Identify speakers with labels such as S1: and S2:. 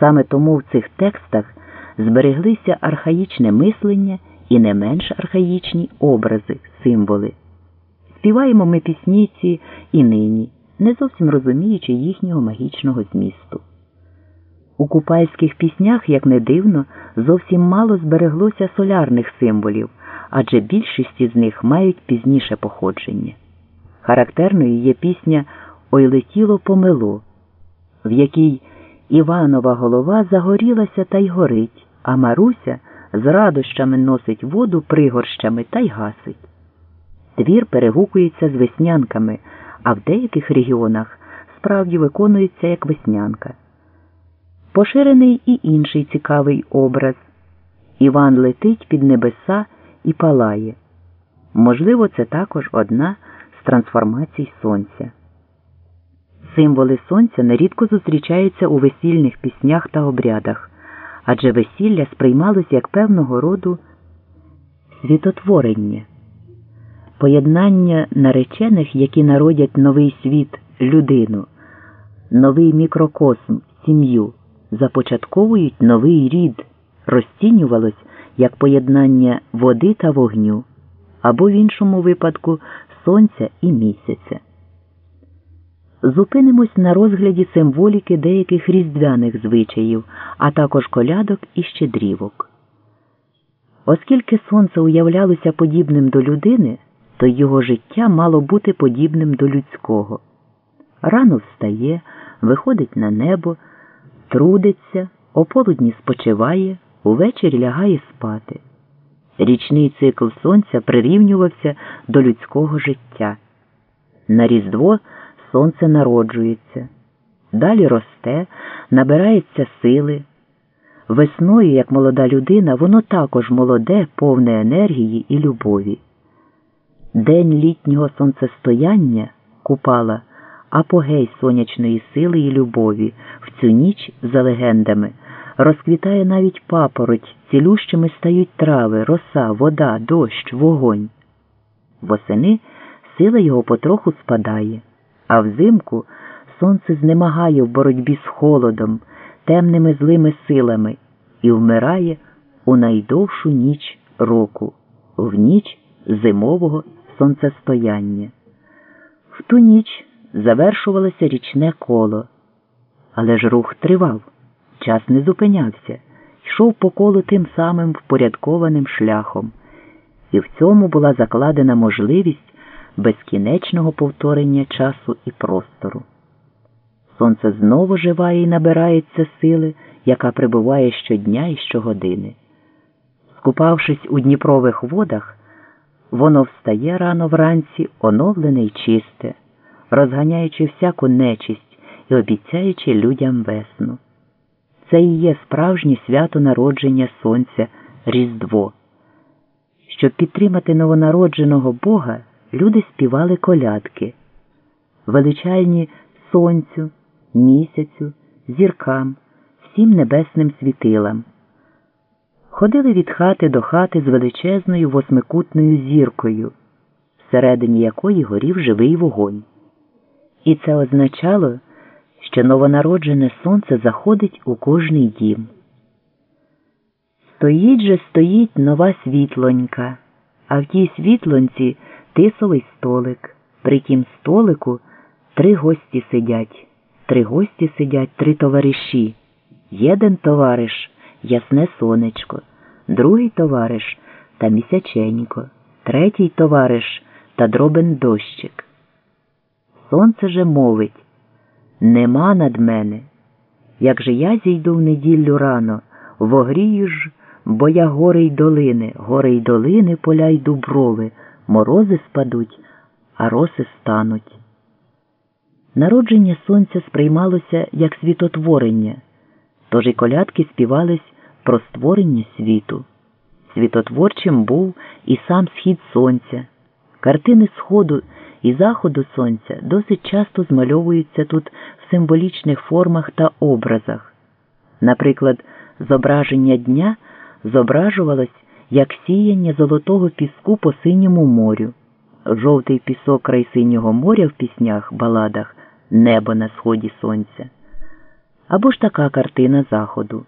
S1: Саме тому в цих текстах збереглися архаїчне мислення і не менш архаїчні образи, символи. Співаємо ми пісні ці і нині, не зовсім розуміючи їхнього магічного змісту. У купальських піснях, як не дивно, зовсім мало збереглося солярних символів, адже більшість із них мають пізніше походження. Характерною є пісня Ой летіло помило, в якій Іванова голова загорілася та й горить, а Маруся з радощами носить воду пригорщами та й гасить. Твір перегукується з веснянками, а в деяких регіонах справді виконується як веснянка. Поширений і інший цікавий образ Іван летить під небеса і палає. Можливо, це також одна з трансформацій сонця. Символи сонця нерідко зустрічаються у весільних піснях та обрядах, адже весілля сприймалось як певного роду світотворення, поєднання наречених, які народять новий світ, людину, новий мікрокосм, сім'ю, започатковують новий рід, розцінювалось як поєднання води та вогню, або в іншому випадку сонця і місяця. Зупинимось на розгляді символіки деяких різдвяних звичаїв, а також колядок і щедрівок. Оскільки сонце уявлялося подібним до людини, то його життя мало бути подібним до людського. Рано встає, виходить на небо, трудиться, ополудні спочиває, увечері лягає спати. Річний цикл сонця прирівнювався до людського життя. На Різдво сонце народжується, далі росте, набирається сили. Весною, як молода людина, воно також молоде, повне енергії і любові. День літнього сонцестояння купала апогей сонячної сили і любові в цю ніч за легендами. Розквітає навіть папороть, цілющими стають трави, роса, вода, дощ, вогонь. Восени сила його потроху спадає а взимку сонце знемагає в боротьбі з холодом, темними злими силами і вмирає у найдовшу ніч року, в ніч зимового сонцестояння. В ту ніч завершувалося річне коло, але ж рух тривав, час не зупинявся, йшов по колу тим самим впорядкованим шляхом, і в цьому була закладена можливість безкінечного повторення часу і простору. Сонце знову живає і набирається сили, яка прибуває щодня і щогодини. Скупавшись у Дніпрових водах, воно встає рано вранці, оновлене й чисте, розганяючи всяку нечисть і обіцяючи людям весну. Це і є справжнє свято народження Сонця Різдво. Щоб підтримати новонародженого Бога люди співали колядки, величальні сонцю, місяцю, зіркам, всім небесним світилам. Ходили від хати до хати з величезною восьмикутною зіркою, всередині якої горів живий вогонь. І це означало, що новонароджене сонце заходить у кожний дім. Стоїть же стоїть нова світлонька, а в тій світлонці тисовий столик. При тім столику три гості сидять, три гості сидять, три товариші. Єден товариш ясне сонечко, другий товариш та місяченько, третій товариш та дробен дощик. Сонце же мовить нема над мене. Як же я зійду в неділю рано, вогрію ж, бо я гори й долини, гори й долини, поля й дуброви морози спадуть, а роси стануть. Народження сонця сприймалося як світотворення, тож і колядки співались про створення світу. Світотворчим був і сам схід сонця. Картини сходу і заходу сонця досить часто змальовуються тут в символічних формах та образах. Наприклад, зображення дня зображувалось як сіяння золотого піску по синьому морю, жовтий пісок край синього моря в піснях, баладах, небо на сході сонця. Або ж така картина заходу.